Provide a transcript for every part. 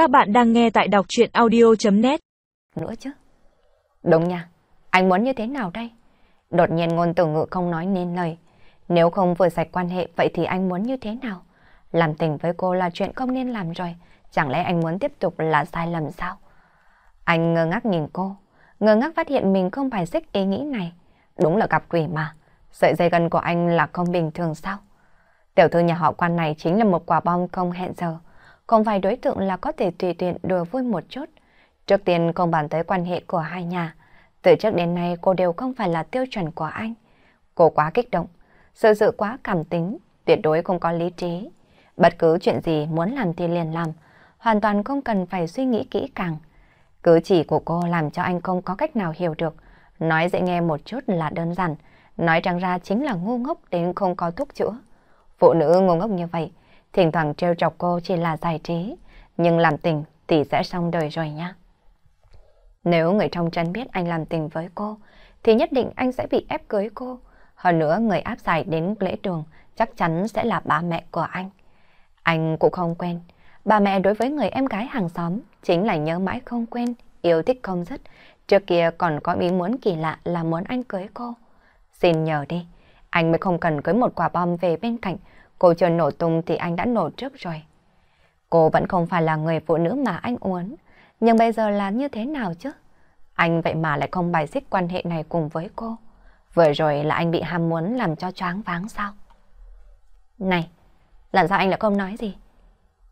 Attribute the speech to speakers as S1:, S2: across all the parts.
S1: Các bạn đang nghe tại đọc chuyện audio.net
S2: Nữa chứ. Đúng nha, anh muốn như thế nào đây? Đột nhiên ngôn từ ngự không nói nên lời. Nếu không vừa sạch quan hệ vậy thì anh muốn như thế nào? Làm tình với cô là chuyện không nên làm rồi. Chẳng lẽ anh muốn tiếp tục là sai lầm sao? Anh ngơ ngác nhìn cô. Ngơ ngác phát hiện mình không phải xích ý nghĩ này. Đúng là gặp quỷ mà. Sợi dây gần của anh là không bình thường sao? Tiểu thư nhà họ quan này chính là một quả bom không hẹn giờ. Không phải đối tượng là có thể tùy tiện đùa vui một chút. Trước tiên không bàn tới quan hệ của hai nhà. Từ trước đến nay cô đều không phải là tiêu chuẩn của anh. Cô quá kích động, sự sự quá cảm tính, tuyệt đối không có lý trí. Bất cứ chuyện gì muốn làm thì liền làm, hoàn toàn không cần phải suy nghĩ kỹ càng. Cứ chỉ của cô làm cho anh không có cách nào hiểu được. Nói dễ nghe một chút là đơn giản, nói trắng ra chính là ngu ngốc đến không có thuốc chữa. Phụ nữ ngu ngốc như vậy, thỉnh thoảng trêu chọc cô chỉ là giải trí, nhưng làm tình thì sẽ xong đời rồi nhá Nếu người trong chân biết anh làm tình với cô, thì nhất định anh sẽ bị ép cưới cô. Hơn nữa, người áp giải đến lễ trường chắc chắn sẽ là ba mẹ của anh. Anh cũng không quen. Bà mẹ đối với người em gái hàng xóm chính là nhớ mãi không quen, yêu thích không dứt. Trước kia còn có ý muốn kỳ lạ là muốn anh cưới cô. Xin nhờ đi, anh mới không cần cưới một quả bom về bên cạnh. Cô chưa nổ tung thì anh đã nổ trước rồi. Cô vẫn không phải là người phụ nữ mà anh muốn. Nhưng bây giờ là như thế nào chứ? Anh vậy mà lại không bài xích quan hệ này cùng với cô. Vừa rồi là anh bị ham muốn làm cho choáng váng sao? Này, làm sao anh lại không nói gì?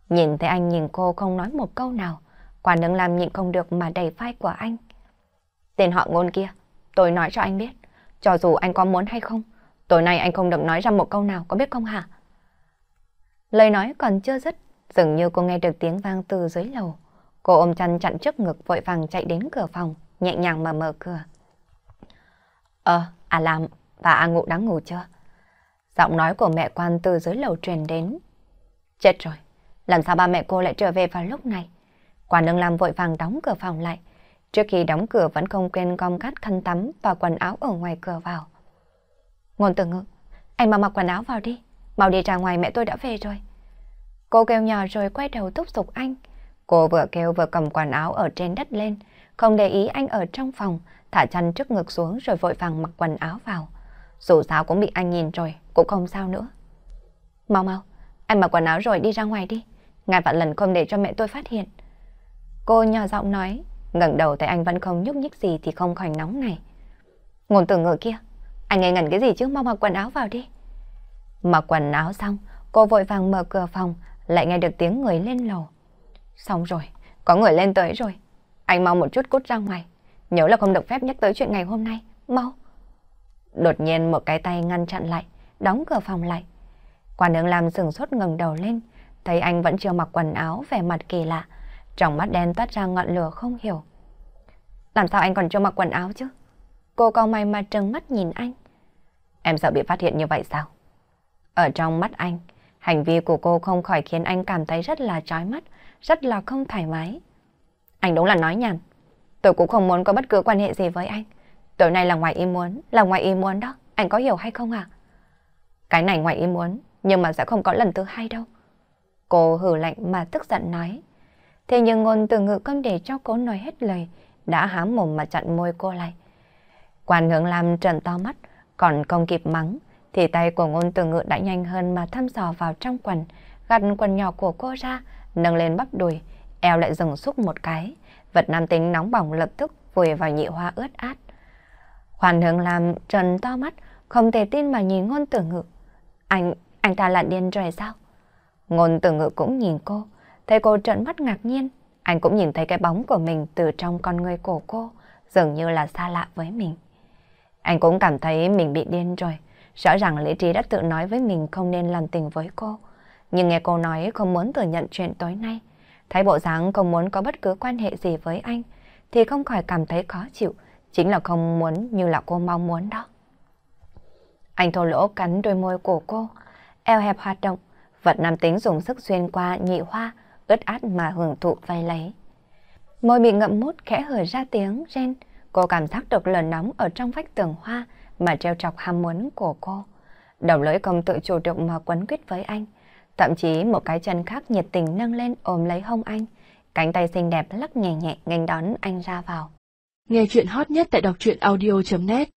S2: Nhìn thấy anh nhìn cô không nói một câu nào. Quả đừng làm nhịn không được mà đầy vai của anh. Tên họ ngôn kia, tôi nói cho anh biết. Cho dù anh có muốn hay không, tối nay anh không được nói ra một câu nào, có biết không hả? Lời nói còn chưa dứt, dường như cô nghe được tiếng vang từ dưới lầu. Cô ôm chăn chặn trước ngực vội vàng chạy đến cửa phòng, nhẹ nhàng mà mở cửa. Ờ, à làm, và A Ngụ đã ngủ chưa? Giọng nói của mẹ quan từ dưới lầu truyền đến. Chết rồi, làm sao ba mẹ cô lại trở về vào lúc này? Quản nương làm vội vàng đóng cửa phòng lại. Trước khi đóng cửa vẫn không quên gom cắt khăn tắm và quần áo ở ngoài cửa vào. Ngôn tử ngữ, anh mà mặc quần áo vào đi. Mau đi ra ngoài mẹ tôi đã về rồi. Cô kêu nhỏ rồi quay đầu thúc giục anh. Cô vừa kêu vừa cầm quần áo ở trên đất lên, không để ý anh ở trong phòng, thả chăn trước ngực xuống rồi vội vàng mặc quần áo vào. Dù sao cũng bị anh nhìn rồi, cũng không sao nữa. Mau mau, anh mặc quần áo rồi đi ra ngoài đi. Ngàn vạn lần không để cho mẹ tôi phát hiện. Cô nhỏ giọng nói, ngẩng đầu thấy anh vẫn không nhúc nhích gì thì không khỏi nóng này. Ngôn từ ngựa kia, anh ngây ngẩn cái gì chứ mau mặc quần áo vào đi. Mặc quần áo xong, cô vội vàng mở cửa phòng, lại nghe được tiếng người lên lầu. Xong rồi, có người lên tới rồi. Anh mau một chút cút ra ngoài. Nhớ là không được phép nhắc tới chuyện ngày hôm nay. Mau. Đột nhiên một cái tay ngăn chặn lại, đóng cửa phòng lại. Quản đường làm sừng sốt ngẩng đầu lên, thấy anh vẫn chưa mặc quần áo vẻ mặt kỳ lạ. Trong mắt đen toát ra ngọn lửa không hiểu. Làm sao anh còn chưa mặc quần áo chứ? Cô cao mày mà trừng mắt nhìn anh. Em sợ bị phát hiện như vậy sao? Ở trong mắt anh, hành vi của cô không khỏi khiến anh cảm thấy rất là chói mắt, rất là không thoải mái. Anh đúng là nói nhằn. Tôi cũng không muốn có bất cứ quan hệ gì với anh. Tối nay là ngoài ý muốn, là ngoài ý muốn đó. Anh có hiểu hay không à? Cái này ngoài ý muốn, nhưng mà sẽ không có lần thứ hai đâu. Cô hử lạnh mà tức giận nói. Thế nhưng ngôn từ ngữ không để cho cô nói hết lời, đã há mồm mà chặn môi cô lại. Quan hướng làm trần to mắt, còn không kịp mắng, thì tay của ngôn từ ngự đã nhanh hơn mà thăm dò vào trong quần, gặt quần nhỏ của cô ra, nâng lên bắp đùi, eo lại dừng xúc một cái. Vật nam tính nóng bỏng lập tức vùi vào nhị hoa ướt át. Hoàn hướng làm trần to mắt, không thể tin mà nhìn ngôn tử ngự Anh, anh ta là điên rồi sao? Ngôn tử ngự cũng nhìn cô, thấy cô trợn mắt ngạc nhiên. Anh cũng nhìn thấy cái bóng của mình từ trong con người cổ cô, dường như là xa lạ với mình. Anh cũng cảm thấy mình bị điên rồi. Rõ ràng lý trí đã tự nói với mình không nên làm tình với cô. Nhưng nghe cô nói không muốn thừa nhận chuyện tối nay. Thấy bộ dáng không muốn có bất cứ quan hệ gì với anh. Thì không khỏi cảm thấy khó chịu. Chính là không muốn như là cô mong muốn đó. Anh thô lỗ cắn đôi môi của cô. Eo hẹp hoạt động. Vật nam tính dùng sức xuyên qua nhị hoa. ướt át mà hưởng thụ vay lấy. Môi bị ngậm mút, khẽ hở ra tiếng ren. Cô cảm giác được lửa nóng ở trong vách tường hoa mà treo chọc ham muốn của cô. Đầu lưỡi không tự chủ được mà quấn quýt với anh. Thậm chí một cái chân khác nhiệt tình nâng lên ôm lấy hông anh. cánh tay xinh đẹp lắc nhẹ nhẹ nghênh đón anh ra vào.
S1: Nghe chuyện hot nhất tại đọc truyện audio.net